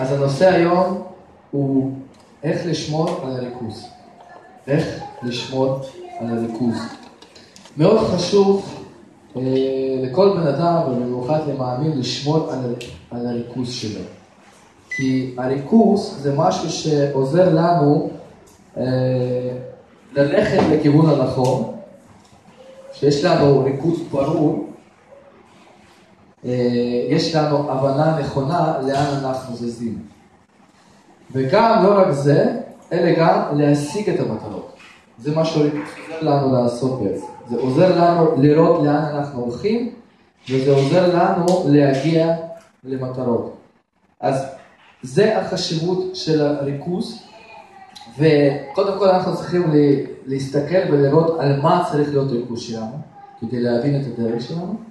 אז הנושא היום הוא איך לשמור על הריכוז. איך לשמור על הריכוז. מאוד חשוב אה, לכל בן אדם, ובמיוחד למאמין, לשמור על, על הריכוז שלו. כי הריכוז זה משהו שעוזר לנו אה, ללכת לכיוון הנכון, שיש לנו ריכוז ברור, יש לנו הבנה נכונה לאן אנחנו זזים. וגם לא רק זה, אלא גם להשיג את המטרות. זה מה שעוזר לנו לעשות בעצם. זה עוזר לנו לראות לאן אנחנו הולכים, וזה עוזר לנו להגיע למטרות. אז זה החשיבות של הריכוז, וקודם כל אנחנו צריכים להסתכל ולראות על מה צריך להיות ריכוז שלנו, כדי להבין את הדרך שלנו.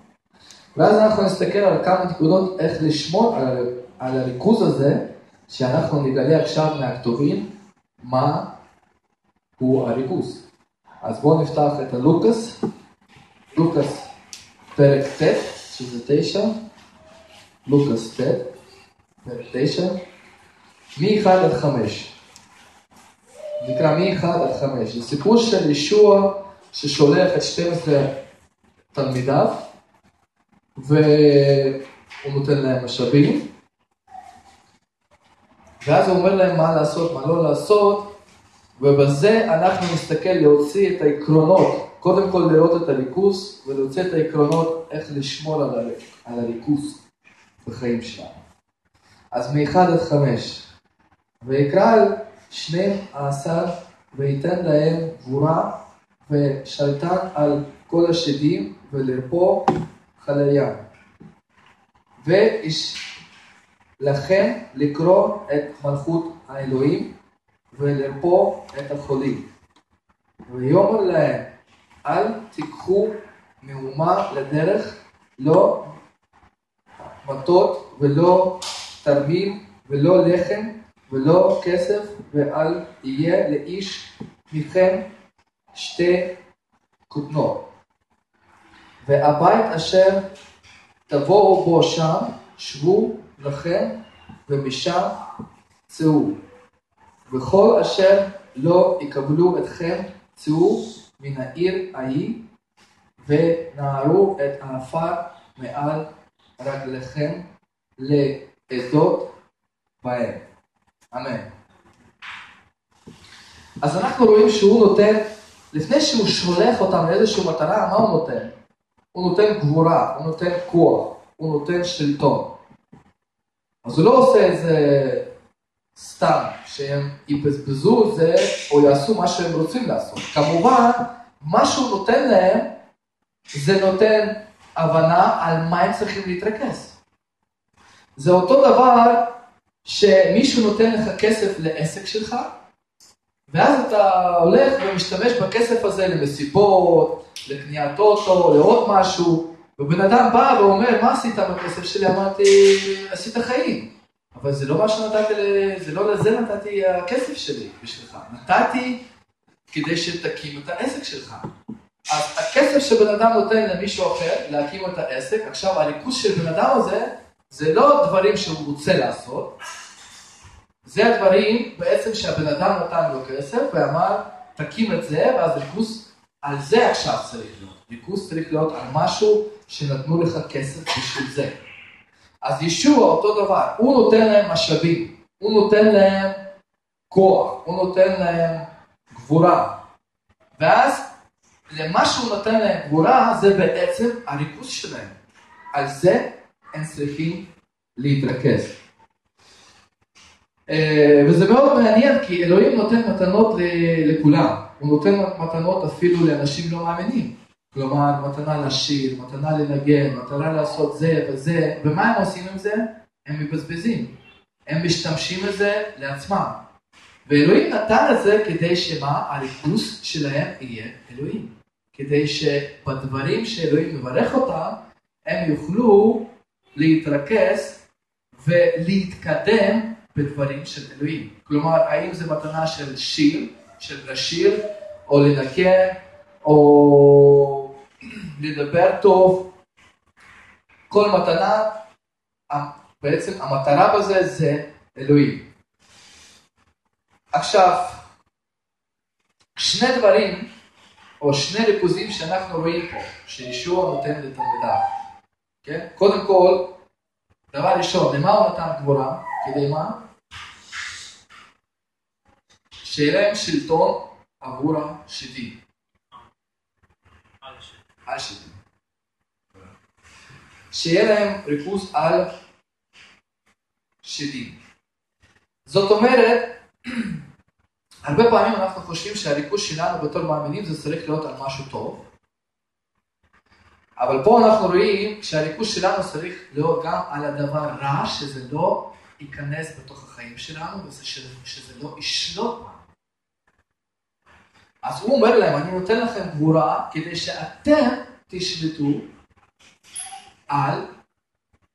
ואז אנחנו נסתכל על כמה נקודות איך לשמור על, על הריכוז הזה, שאנחנו נגלה עכשיו מהכתובים מה הוא הריכוז. אז בואו נפתח את הלוקאס, לוקאס פרק ט', שזה תשע, לוקאס ט', פרק תשע, מ-1 עד 5. נקרא מ-1 עד 5. זה סיפור של ישוע ששולח את 12 תלמידיו, והוא נותן להם משאבים, ואז הוא אומר להם מה לעשות, מה לא לעשות, ובזה אנחנו נסתכל להוציא את העקרונות, קודם כל לראות את הליכוס, ולהוציא את העקרונות איך לשמור על, על הליכוס בחיים שלנו. אז מ-1 עד 5, ויקרא על שנים עשר וייתן להם גבורה ושלטן על כל השדים ולרפוא חליה. לכן לקרוא את מלכות האלוהים ולרפוא את החולים. ויאמר להם, אל תיקחו מהומה לדרך, לא מטות ולא תרמים ולא לחם ולא כסף, ואל יהיה לאיש מכם שתי כותנות. והבית אשר תבואו בו שם, שבו לכם, ומשם צאו. וכל אשר לא יקבלו אתכם, צאו מן העיר ההיא, ונערו את העפר מעל רגליכם לעדות בהם. אמן. אז אנחנו רואים שהוא נותן, לפני שהוא שולח אותם לאיזושהי מטרה, מה הוא נותן? הוא נותן גבורה, הוא נותן כוח, הוא נותן שלטון. אז הוא לא עושה את זה סתם, שהם יבזבזו את זה או יעשו מה שהם רוצים לעשות. כמובן, מה שהוא נותן להם, זה נותן הבנה על מה הם צריכים להתרכז. זה אותו דבר שמישהו נותן לך כסף לעסק שלך, ואז אתה הולך ומשתמש בכסף הזה למסיבות, לקניית אוטו, לעוד משהו, ובן אדם בא ואומר, מה עשית בכסף שלי? אמרתי, עשית חיים. אבל זה לא מה שנתתי, זה לא לזה נתתי הכסף שלי בשבילך. נתתי כדי שתקים את העסק שלך. אז הכסף שבן אדם נותן למישהו אחר להקים את העסק, עכשיו הריכוז של בן אדם הזה זה לא דברים שהוא רוצה לעשות, זה הדברים בעצם שהבן אדם נתן לו כסף ואמר, תקים את זה, ואז ריכוז על זה עכשיו צריך להיות. ריכוז צריך להיות על משהו שנתנו לך כסף בשביל זה. אז ישוע אותו דבר, הוא נותן להם משאבים, הוא נותן להם כוח, הוא נותן להם גבורה. ואז למה שהוא נותן להם גבורה זה בעצם הריכוז שלהם. על זה הם צריכים להתרכז. אה, וזה מאוד מעניין כי אלוהים נותן מתנות לכולם, הוא נותן מתנות אפילו לאנשים לא מאמינים. כלומר, מתנה לשיר, מתנה לנגן, מתנה לעשות זה וזה, ומה הם עושים עם זה? הם מבזבזים. הם משתמשים בזה לעצמם. ואלוהים נתן את זה כדי שמה? הריכוז שלהם יהיה אלוהים. כדי שבדברים שאלוהים מברך אותם, הם יוכלו להתרכז ולהתקדם בדברים של אלוהים. כלומר, האם זה מתנה של שיר, של לשיר, או לנקה, או לדבר טוב. כל מתנה, בעצם המטרה בזה זה אלוהים. עכשיו, שני דברים, או שני ריכוזים שאנחנו רואים פה, שישוע נותן לתלמידיו. כן? קודם כל, דבר ראשון, למה הוא נתן גבורה? כדי מה? שיהיה להם שלטון עבור השדים. על שדים. שיהיה להם ריכוז על שדים. זאת אומרת, הרבה פעמים אנחנו חושבים שהריכוז שלנו בתור מאמינים זה צריך להיות על משהו טוב, אבל פה אנחנו רואים שהריכוז שלנו צריך להיות גם על הדבר רע, שזה לא ייכנס בתוך החיים שלנו, ושזה לא ישלוט בנו. אז הוא אומר להם, אני נותן לכם גבורה כדי שאתם תשלטו על,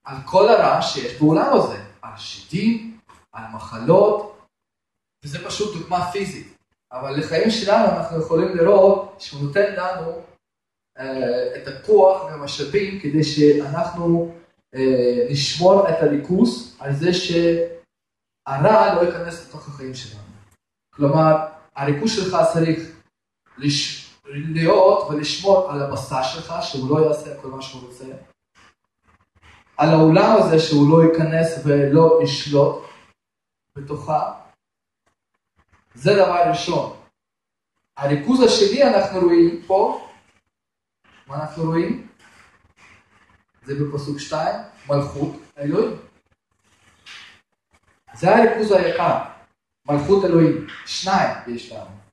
על כל הרע שיש בעולם הזה, על שדים, על מחלות, וזה פשוט דוגמה פיזית. אבל לחיים שלנו אנחנו יכולים לראות שהוא נותן לנו אה, את הכוח והמשאבים כדי שאנחנו אה, נשמור את הריכוז על זה שהרע לא ייכנס לתוך החיים שלנו. כלומר, הריכוז שלך צריך לש... להיות ולשמור על הבשר שלך, שהוא לא יעשה כל מה שהוא רוצה, על העולם הזה שהוא לא ייכנס ולא ישלוט בתוכה. זה דבר ראשון. הריכוז השני אנחנו רואים פה, מה אנחנו רואים? זה בפסוק 2, מלכות האלוהים. זה הריכוז היקר, מלכות אלוהים. שניים יש לנו.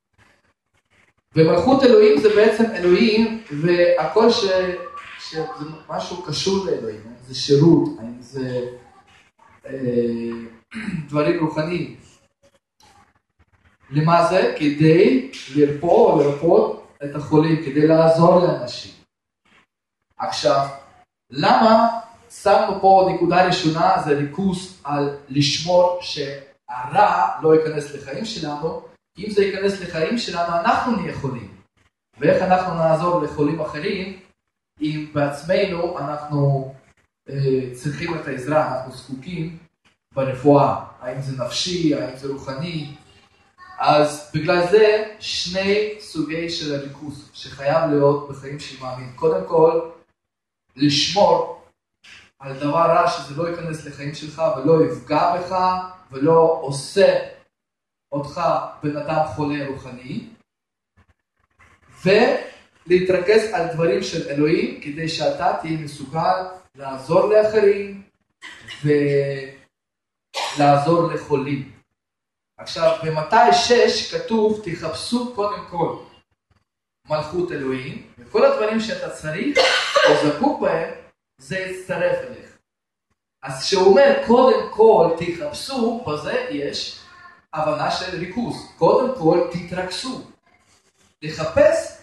ומלכות אלוהים זה בעצם אלוהים, והכל ש... שזה משהו קשור לאלוהים, זה שירות, האם זה אה, דברים רוחניים. למה זה? כדי לרפוא לרפות את החולים, כדי לעזור לאנשים. עכשיו, למה שמנו פה נקודה ראשונה, זה ריכוז על לשמור שהרע לא ייכנס לחיים שלנו, אם זה ייכנס לחיים שלנו, אנחנו נהיה חולים. ואיך אנחנו נעזור לחולים אחרים, אם בעצמנו אנחנו אה, צריכים את העזרה, אנחנו זקוקים ברפואה, האם זה נפשי, האם זה רוחני. אז בגלל זה שני סוגי של הריכוז שחייב להיות בחיים של מאמין. קודם כל, לשמור על דבר רע שזה לא ייכנס לחיים שלך ולא יפגע בך ולא עושה אותך בן אדם חולה רוחני, ולהתרכז על דברים של אלוהים כדי שאתה תהיה מסוגל לעזור לאחרים ולעזור לחולים. עכשיו, במתי 6 כתוב, תחפשו קודם כל מלכות אלוהים, וכל הדברים שאתה צריך או זקוק בהם, זה יצטרף אליך. אז כשהוא אומר קודם כל תחפשו, בזה יש הבנה של ריכוז. קודם כל תתרכזו. לחפש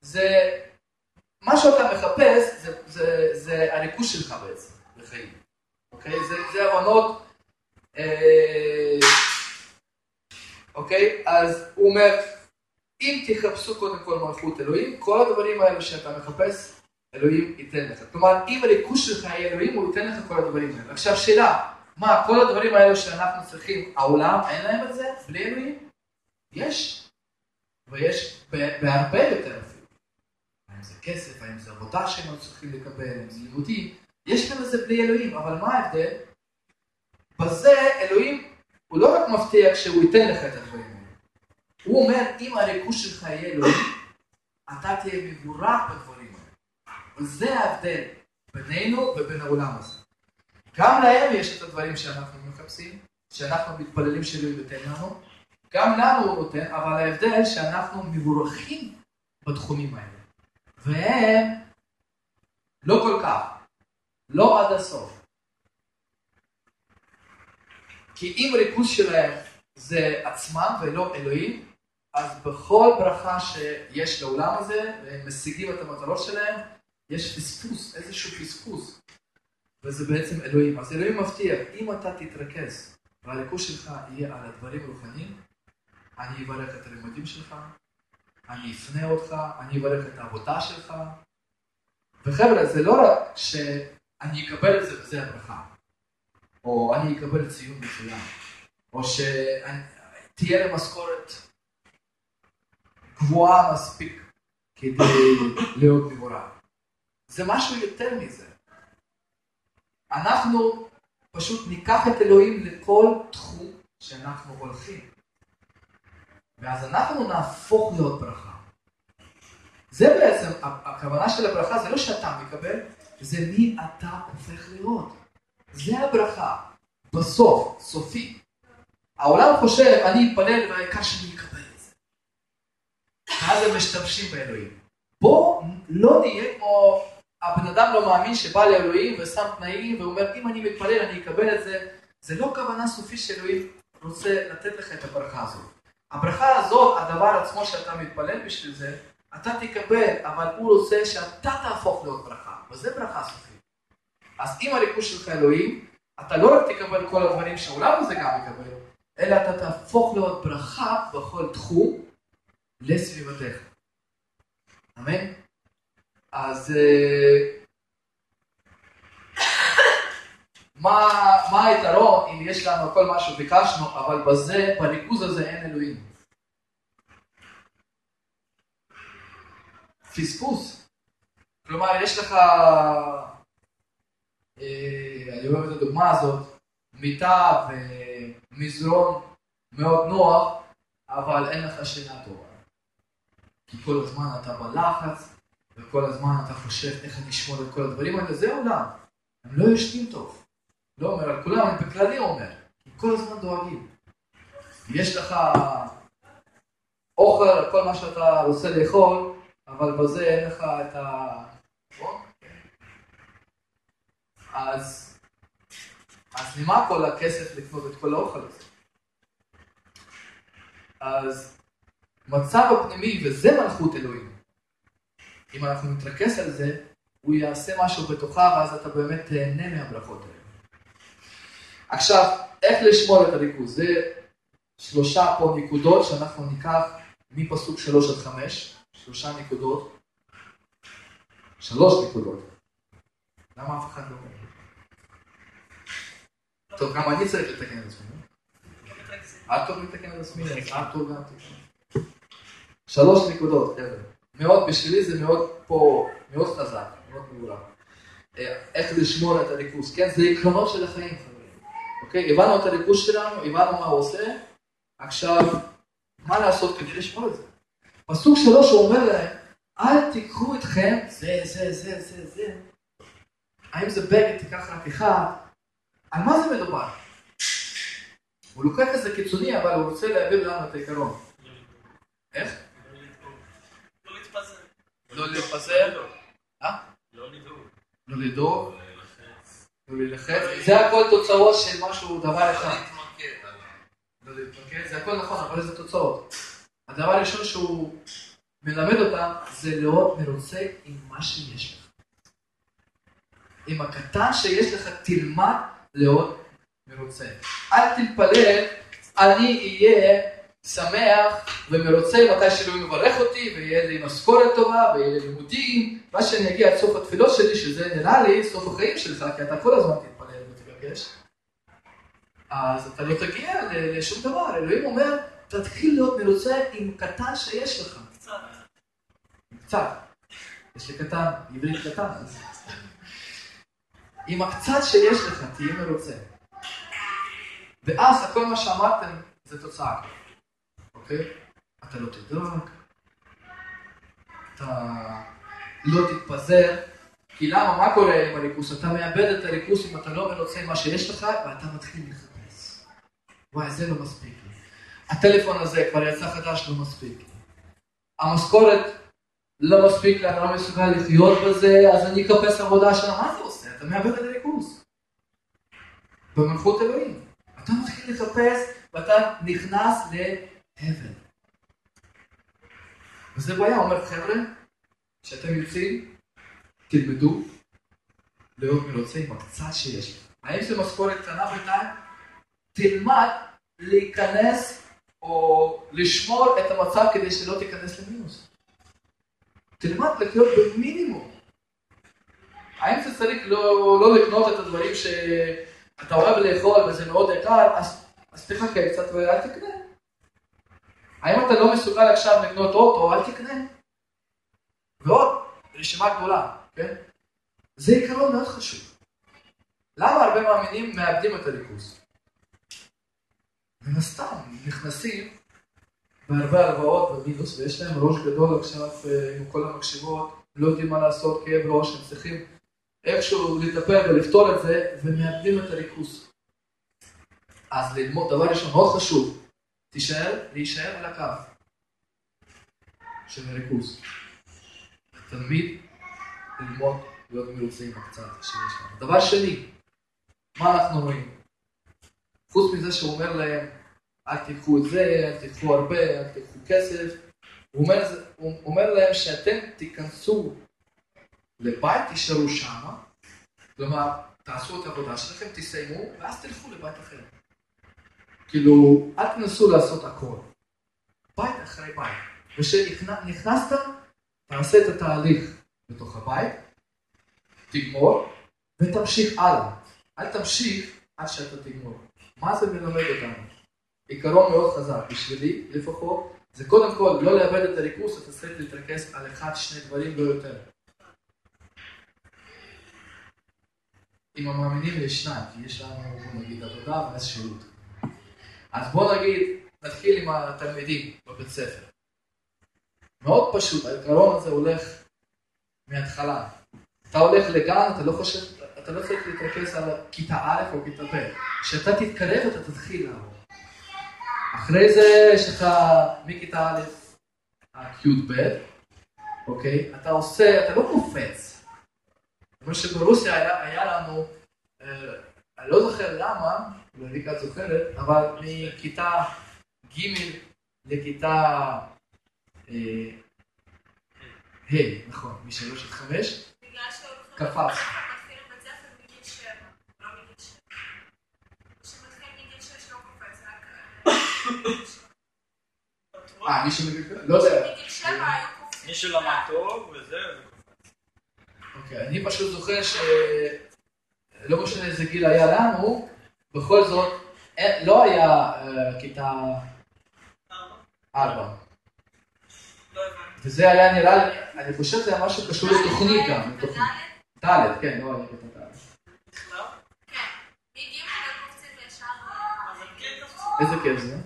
זה, מה שאתה מחפש זה, זה, זה הריכוז שלך בעצם בחיים. אוקיי? זה, זה הבנות, אה, אוקיי? אז הוא אומר, אם תחפשו קודם כל מלכות אלוהים, כל הדברים האלו שאתה מחפש, אלוהים ייתן לך. כלומר, אם הריכוז שלך יהיה אלוהים, הוא ייתן לך כל הדברים האלה. עכשיו שאלה, מה, כל הדברים האלו שאנחנו צריכים, העולם אין להם את זה? בלי אלוהים? יש. ויש בהרבה יותר אפילו. האם זה כסף, האם זה עבודה שהם צריכים לקבל, האם זה לימודים, יש להם את זה בלי אלוהים, אבל מה ההבדל? בזה אלוהים, הוא לא רק מבטיח שהוא ייתן לך את הדברים האלה. הוא אומר, אם הריכוז שלך יהיה אלוהים, אתה תהיה מבורך בדברים האלה. וזה ההבדל בינינו ובין העולם הזה. גם להם יש את הדברים שאנחנו מחפשים, שאנחנו מתפללים שאלוהים ייתן לנו, גם לנו הוא נותן, אבל ההבדל שאנחנו מבורכים בתחומים האלה. והם לא כל כך, לא עד הסוף. כי אם ריכוז שלהם זה עצמם ולא אלוהים, אז בכל ברכה שיש לעולם הזה, והם משיגים את המטרות שלהם, יש פספוס, איזשהו פספוס. וזה בעצם אלוהים. אז אלוהים מבטיח, אם אתה תתרכז והריכוז שלך יהיה על הדברים הרוחניים, אני אברך את הלימודים שלך, אני אפנה אותך, אני אברך את העבודה שלך. וחבר'ה, זה לא רק שאני אקבל את זה וזה הברכה. או אני אקבל ציון מצוין, או שתהיה לי משכורת גבוהה מספיק כדי להיות מבורך. זה משהו יותר מזה. אנחנו פשוט ניקח את אלוהים לכל תחום שאנחנו הולכים. ואז אנחנו נהפוך להיות ברכה. זה בעצם, הכוונה של הברכה זה לא שאתה מקבל, זה מי אתה הופך להיות. זה הברכה. בסוף, סופי. העולם חושב, אני אתפלל והעיקר שאני אקבל את זה. ואז הם משתמשים באלוהים. בואו לא נהיה כמו הבן אדם לא מאמין שבא לאלוהים ושם תנאים ואומר אם אני מתפלל אני אקבל את זה. זה לא כוונה סופית שאלוהים רוצה לתת לך את הברכה הזאת. הברכה הזאת, הדבר עצמו שאתה מתפלל בשביל זה, אתה תקבל, אבל הוא רוצה שאתה תהפוך להיות ברכה, וזה ברכה סופית. אז אם הריכוז שלך אלוהים, אתה לא רק תקבל כל הדברים שהעולם הזה גם יקבל, אלא אתה תהפוך להיות ברכה בכל תחום לסביבתך. אמן? אז אה, מה, היתרון אם יש לנו כל מה שביקשנו, אבל בזה, בריכוז הזה אין אלוהים? פספוס. כלומר, יש לך, אה, אני אוהב את הדוגמה הזאת, מיטה ומזרון מאוד נוח, אבל אין לך שינה טובה. כי כל הזמן אתה בלחץ, וכל הזמן אתה חושב איך אני אשמור את כל הדברים האלה, זה עולם. הם לא ישנים טוב. לא אומר על כולם, אני בכללי אומר. כי כל הזמן דואגים. יש לך אוכל, כל מה שאתה רוצה לאכול, אבל בזה אין לך את ה... נכון? אז, אז למה כל הכסף לקנות את כל האוכל הזה? אז מצב הפנימי, וזה מלכות אלוהים. אם אנחנו נתרכז על זה, הוא יעשה משהו בתוכה, ואז אתה באמת תהנה מהברכות האלה. עכשיו, איך לשמור את הריכוז? זה שלושה פה נקודות שאנחנו ניקח מפסוק שלוש עד חמש, שלושה נקודות, שלוש נקודות. למה אף אחד לא אומר? טוב, גם אני צריך לתקן את עצמי. ארתור מתקן את עצמי, אז ארתור גם תקן. שלוש נקודות, חבר'ה. מאוד, בשבילי זה מאוד פה, מאוד חזק, מאוד מעולה. אה, איך לשמור את הריכוז, כן? זה עקרונות של החיים, חברים. אוקיי? הבנו את הריכוז שלנו, הבנו מה הוא עושה, עכשיו, מה לעשות כדי לשמור את זה? פסוק שלוש אומר להם, אל תיקחו אתכם זה, זה, זה, זה, זה. האם זה בגד, תיקח רק אחד? על מה זה מדובר? הוא לוקח את זה קיצוני, אבל הוא רוצה להעביר לנו את העיקרון. איך? לא להתפזר? אה? לא לדאוג. לא לדאוג? לא להילחץ? זה הכל תוצאות של משהו, דבר אחד. לא להתמקד, זה הכל נכון, אבל איזה תוצאות. הדבר הראשון שהוא מלמד אותם זה להיות מרוצה עם מה שיש לך. עם הקטן שיש לך תלמד להיות מרוצה. אל תתפלל, אני אהיה שמח ומרוצה מתי שאלוהים מברך אותי ויהיה לי משכורת טובה ויהיה לי לימודים, מה שאני אגיע עד סוף התפילות שלי, שזה נראה לי סוף החיים שלך, כי אתה כל הזמן תתפלל ותתרגש, אז אתה לא תגיע לשום דבר. אלוהים אומר, תתחיל להיות מרוצה עם קטן שיש לך. קצת. קצת. יש לי קטן, עברית קטן. עם הקצת שיש לך, תהיה מרוצה. ואז כל מה שאמרתם זה תוצאה. אוקיי? אתה לא תדאג, אתה לא תתפזר, כי למה, מה קורה עם הריכוס? אתה מאבד את הריכוס אם אתה לא מרוצה מה שיש לך, ואתה מתחיל לחפש. וואי, זה לא מספיק לי. הטלפון הזה כבר יצא חדש, לא מספיק לי. המשכורת לא מספיק לי, אני לא מסוגל לחיות בזה, אז אני אחפש עבודה שם. מה זה עושה? אתה מאבד את הריכוז. במלכות אלוהים. אתה מתחיל לחפש, ואתה נכנס ל... הבל. וזה הוא אומר, חבר'ה, כשאתם יוצאים, תלמדו להיות מרוצה עם הקצת שיש. האם זה משכורת קטנה בינתיים? תלמד להיכנס או לשמור את המצב כדי שלא תיכנס למינוס. תלמד לחיות במינימום. האם זה צריך לא, לא לקנות את הדברים ש... אתה אוהב לאכול וזה מאוד יקר, אז, אז תחכה קצת ואל תקנה. האם אתה לא מסוגל עכשיו לקנות אוטו, אל תקנה. ועוד, רשימה גדולה, כן? זה עיקרון מאוד חשוב. למה הרבה מאמינים מאבדים את הריכוז? מן הסתם, נכנסים בהרבה הלוואות במינוס, ויש להם ראש גדול עכשיו אה, עם כל המקשיבות, לא יודעים מה לעשות, כאב ראש, הם צריכים איכשהו לטפל ולפתור את זה, ומאבדים את הריכוז. אז ללמוד, דבר ראשון, מאוד חשוב, תישאר, להישאר על הקו של הריכוז. תמיד ללמוד להיות מרוצים בקצת שיש לנו. דבר שני, מה אנחנו רואים? חוץ מזה שהוא אומר להם, אל תיקחו את זה, אל תיקחו הרבה, אל תיקחו כסף, הוא אומר, הוא אומר להם שאתם תיכנסו לבית, תישארו שם, כלומר, תעשו את העבודה שלכם, תסיימו, ואז תלכו לבית אחר. כאילו, אל תנסו לעשות הכל. בית אחרי בית. וכשנכנסת, תעשה את התהליך בתוך הבית, תגמור, ותמשיך הלאה. אל תמשיך עד שאתה תגמור. מה זה מלמד אותנו? עיקרון מאוד חזק, בשבילי לפחות, זה קודם כל לא לאבד את הריכוז, אתה צריך להתרכז על אחד, שני דברים, לא יותר. עם המאמינים יש שניים, כי יש לנו, נגיד, עבודה ואז שירות. אז בוא נגיד, נתחיל עם התלמידים בבית ספר. מאוד פשוט, העיקרון הזה הולך מההתחלה. אתה הולך לגן, אתה לא חושב, אתה לא צריך להתרכז על כיתה א' או כיתה ב'. כשאתה תתקרב אתה תתחיל לעבוד. אחרי זה יש לך מכיתה א' עד י"ב, אוקיי? אתה עושה, אתה לא קופץ. כמו שברוסיה היה, היה לנו, אה, אני לא זוכר למה, את זוכרת, אבל מכיתה ג' לכיתה אה, ה', נכון, משלוש עד חמש, קפץ. אה, מי שמגיל לא יודע. מי שלמד טוב וזה, אוקיי, אני פשוט זוכר ש... לא משנה איזה גיל היה לנו, בכל זאת, לא היה אה, כיתה ארבע. וזה היה נראה לי, אני חושב שזה היה משהו קשור לתוכנית גם. ד', כן, לא היה כיתה ד'. איזה כיף זה.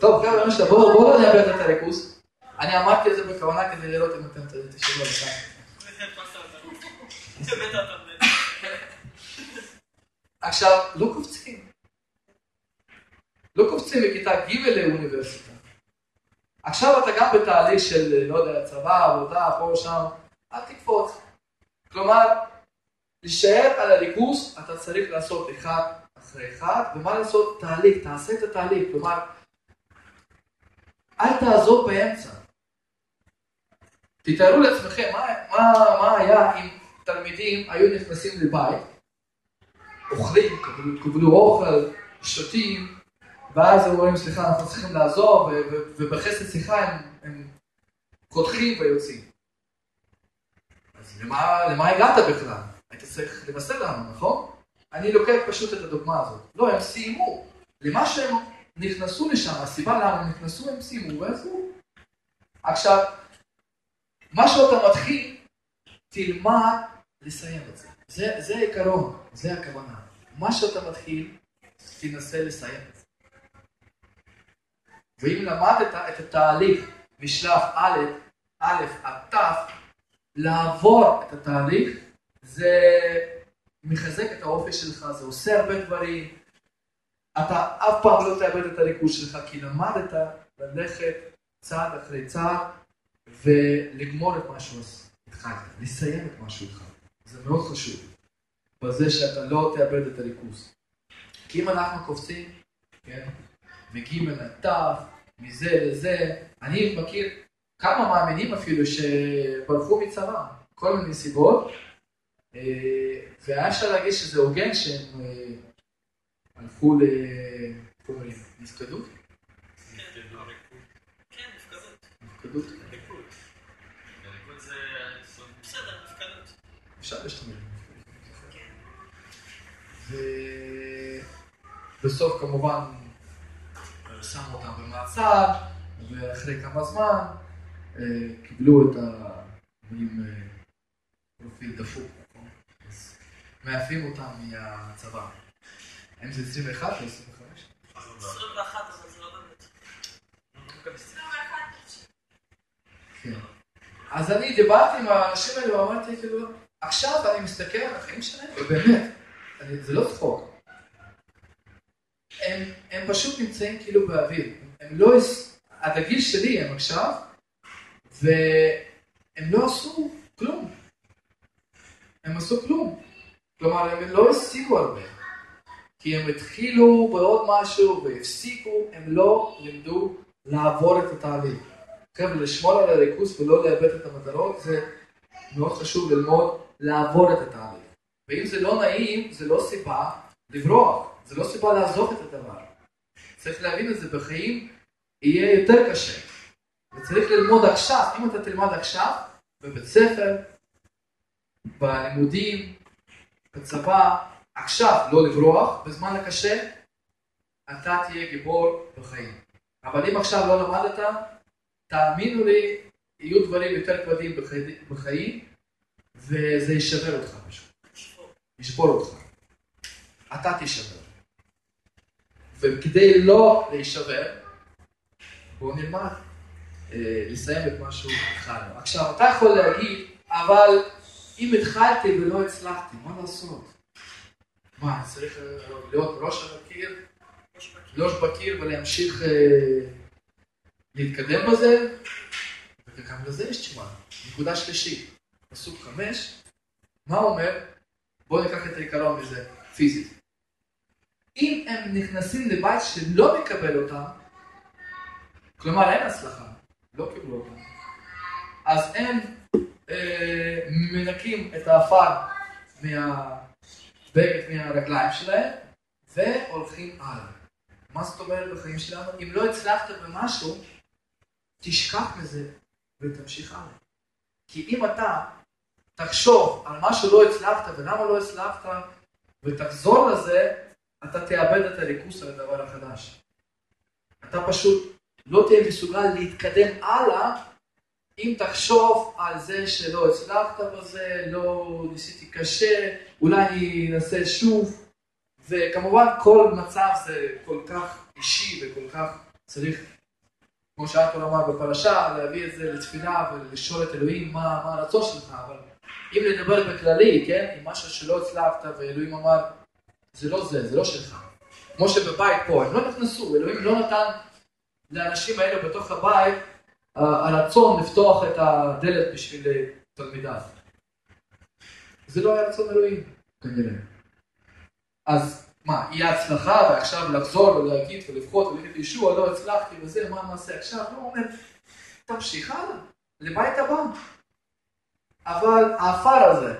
טוב, גם למשל, בואו לא נאבד את הריכוז. אני אמרתי את זה בכוונה כדי לראות אם אתם תשאלו על זה. עכשיו, לא קופצים. לא קופצים מכיתה ג' לאוניברסיטה. עכשיו אתה גם בתהליך של, לא יודע, צבא, עבודה, פה, שם, אל תקפוץ. כלומר, להישאר על הריכוז, אתה צריך לעשות אחד אחרי אחד, ומה לעשות? תהליך, תעשה את התהליך. כלומר, אל תעזוב באמצע. תתארו לעצמכם מה, מה, מה היה אם תלמידים היו נכנסים לבית, אוכלים, קבלו אוכל, שותים, ואז הם אומרים, סליחה, אנחנו צריכים לעזוב, ובחסד שיחה הם, הם קודחים ויוצאים. אז למה, למה הגעת בכלל? היית צריך לבשר לנו, נכון? אני לוקח פשוט את הדוגמה הזאת. לא, הם סיימו. למה שהם נכנסו לשם, הסיבה למה הם נכנסו, הם סיימו ועזבו. עכשיו, מה שאתה מתחיל, תלמד לסיים את זה. זה, העיקרון, זה הכוונה. מה שאתה מתחיל, תנסה לסיים את זה. ואם למדת את התהליך משלב א', א' עד ת', לעבור את התהליך, זה מחזק את האופי שלך, זה עושה הרבה דברים. אתה אף פעם לא תאבד את הריכוז שלך, כי למדת ללכת צעד אחרי צעד ולגמור את מה שהתחלת, לסיים את מה שהתחלת. זה מאוד חשוב, בזה שאתה לא תאבד את הריכוז. כי אם אנחנו קופצים, כן, מגיעים אל התו, מזה לזה, אני מכיר כמה מאמינים אפילו שברחו מצבא, כל מיני סיבות, אה, והיה אפשר להגיד שזה הוגן שהם אה, הלכו ל... איך אומרים? נפקדות? נפקדות. אפשר להשתמש. ובסוף כמובן שמו אותם במעצר, ואחרי כמה זמן אה, קיבלו את ה... עם אה, פרופיל דפוק, נכון? אז מעפים אותם מהצבא. האם זה 21 או 25? 21, אבל זה לא באמת. כן. אז אני דיברתי עם האנשים האלה ואמרתי כאילו, עכשיו אני מסתכל על החיים שלהם, ובאמת, אני, זה לא צחוק. הם, הם פשוט נמצאים כאילו באוויר. הם לא, עד הגיל שלי הם עכשיו, והם לא עשו כלום. הם עשו כלום. כלומר, הם לא השיגו הרבה. כי הם התחילו בעוד משהו והפסיקו, הם לא לימדו לעבור את התהליך. חבר'ה, לשמור על הריכוז ולא לאבד את המטרות, זה מאוד חשוב ללמוד לעבור את התהליך. ואם זה לא נעים, זה לא סיבה לברוח, זה לא סיבה לעזוב את הדבר. צריך להבין את זה בחיים, יהיה יותר קשה. וצריך ללמוד עכשיו, אם אתה תלמד עכשיו, בבית ספר, בלימודים, בצבא, עכשיו לא לברוח, בזמן הקשה, אתה תהיה גיבור בחיים. אבל אם עכשיו לא למדת, תאמינו לי, יהיו דברים יותר כבדים בחיים, וזה ישבר אותך פשוט. ישבור אותך. אתה תישבר. וכדי לא להישבר, בואו נלמד אה, לסיים את מה שהוא התחלנו. עכשיו, אתה יכול להגיד, אבל אם התחלתי ולא הצלחתי, מה לעשות? מה, צריך אה, להיות ראש הקיר, ראש בקיר ולהמשיך אה, להתקדם בזה? וגם לזה יש תשובה. נקודה שלישית, פסוק חמש, מה אומר? בואו ניקח את העיקרון מזה, פיזית. אם הם נכנסים לבית שלא מקבל אותם, כלומר אין הצלחה, לא קיבלו אותם, אז הם אה, מנקים את האפר מהבגד מהרגליים שלהם והולכים הלאה. מה זאת אומרת בחיים שלנו? אם לא הצלחת במשהו, תשכח מזה ותמשיך הלאה. כי אם אתה תחשוב על מה שלא הצלחת ולמה לא הצלחת ותחזור לזה, אתה תאבד את הריכוס על הדבר החדש. אתה פשוט לא תהיה מסוגל להתקדם הלאה אם תחשוב על זה שלא הצלחת בזה, לא ניסיתי קשה, אולי אני אנסה שוב. וכמובן כל מצב זה כל כך אישי וכל כך צריך, כמו שארתור אמר בפרשה, להביא את זה לתפילה ולשאול את אלוהים מה, מה הרצון שלך, אבל אם נדבר בכללי, כן, עם משהו שלא הצלחת ואלוהים אמר, זה לא זה, זה לא שלך. כמו שבבית פה, הם לא נכנסו, אלוהים לא נתן לאנשים האלו בתוך הבית הרצון לפתוח את הדלת בשביל תלמידיו. זה לא היה רצון אלוהים, כנראה. אז מה, יהיה הצלחה ועכשיו לחזור ולהגיד ולבחור ולהגיד לישוע, לא הצלחתי וזה, מה נעשה עכשיו? לא, הוא אומר, תמשיך הלאה, לבית הבא. אבל האפר הזה,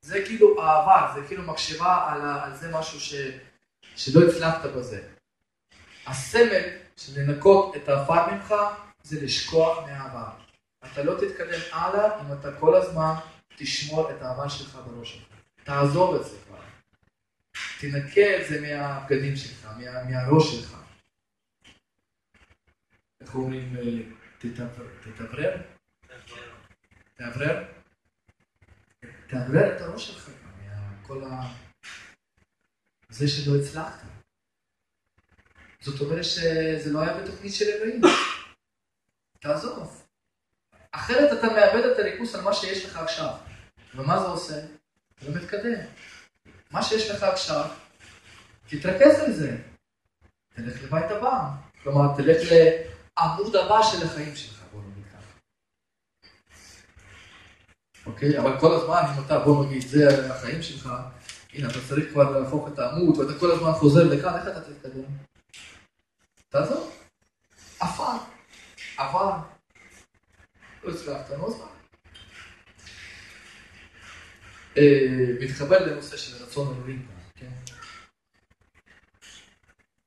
זה כאילו העבר, זה כאילו מחשבה על, על זה משהו ש, שלא הצלחת בזה. הסמל של לנקות את העפר ממך זה לשכוח מהעבר. אתה לא תתקדם הלאה אם אתה כל הזמן תשמור את העבר שלך בראש שלך. תעזוב את זה כבר. תנקה את זה מהבגדים שלך, מה, מהראש שלך. איך אומרים? תתאוורר? תאוורר? תאוורר את הראש שלך מכל ה... זה שלא הצלחת. זאת אומרת שזה לא היה בתוכנית של אלוהים. תעזוב. אחרת אתה מאבד את הריכוס על מה שיש לך עכשיו. ומה זה עושה? זה לא מתקדם. מה שיש לך עכשיו, תתרכז על זה. תלך לבית הבא. כלומר, תלך לעמוד הבא של החיים שלך, בוא נגיד ככה. אוקיי? אבל כל הזמן, אם אתה, בוא נגיד, זה החיים שלך, הנה, אתה צריך כבר להפוך את העמוד, ואתה כל הזמן חוזר לכאן, איך אתה תתקדם? תעזוב. עפר. עבר. לא הצלחת, נו אז מה? מתחבר לנושא של רצון אלוהים, כן?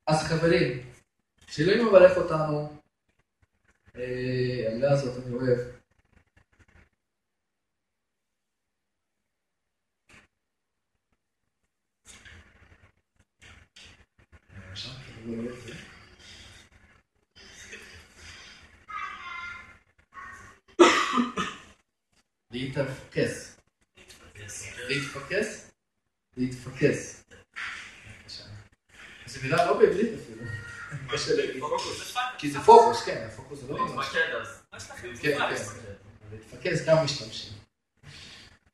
אז חברים, שאלוהים מברך אותנו, אה, המילה הזאת אני אוהב. בבקשה, כאילו לא יפה. להתפקס. להתפקס? להתפקס. זו מילה לא בעברית אפילו. כי זה פוקוס, כן, הפוקוס זה לא ממש. אז. כן, כן. להתפקס גם משתמשים.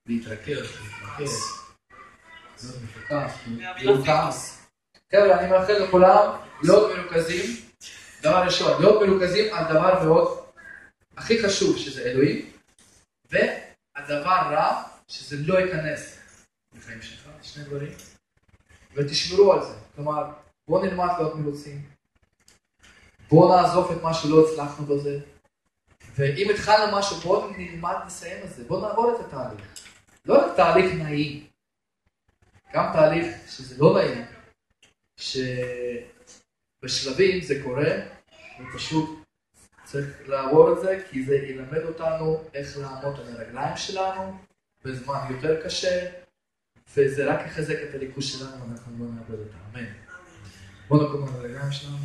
להתרכז, להתרכז. להיות מפוקס, מרוכז. חבר'ה, אני מאחל לכולם להיות מרוכזים. דבר ראשון, להיות מרוכזים על דבר מאוד הכי חשוב, שזה אלוהים, והדבר רע, שזה לא ייכנס לחיים שלך, שני דברים, ותשמרו על זה. כלומר, בואו נלמד להיות מרוצים, בואו נעזוב את מה שלא הצלחנו בזה, ואם התחלנו משהו, בואו נלמד לסיים את זה, בואו נעבור את התהליך. לא רק תהליך נעים, גם תהליך שזה לא נעים, שבשלבים זה קורה, ופשוט צריך לעבור את זה, כי זה ילמד אותנו איך לעמוד על הרגליים שלנו בזמן יותר קשה, וזה רק יחזק את הליכוז שלנו, ואנחנו לא נאבד אותה. אמן. בואו נקום על הרגליים שלנו.